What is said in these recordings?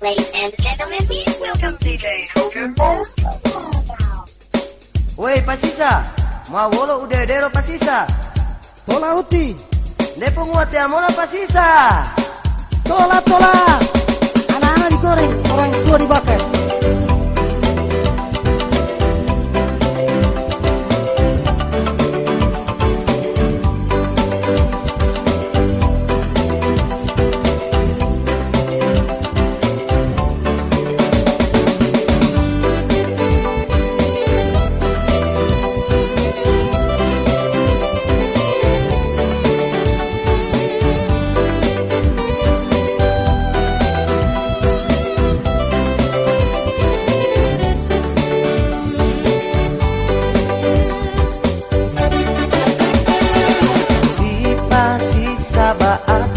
Ladies and gentlemen, please welcome DJ Hogan Woi Pasisa, mawolo udedero Pasisa. Tola uti, Depo nguat ya mola Pasisa. tola tola.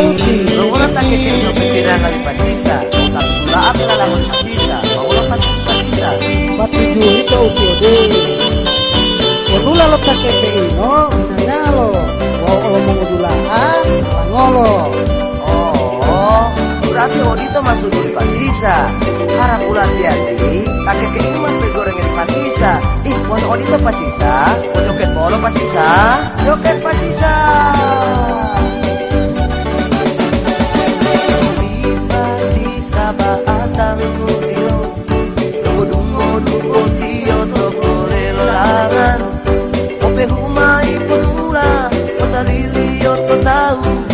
tola uti. Logola take kenyo petira ngali pasisa Kapula apela lawan pasisa Maula pati pasisa Batu juri to uti ode. Odula lo takete ino, inanya lo. Wau olo mengudula ha, ngolo. Oh, berarti Odito masuk di pasisa. Harap ulah hati-hati, kakek ini mah goreng di pasisa. Ih, wan Odito pasisa, mau joget bolo pasisa, joget pasisa. Natal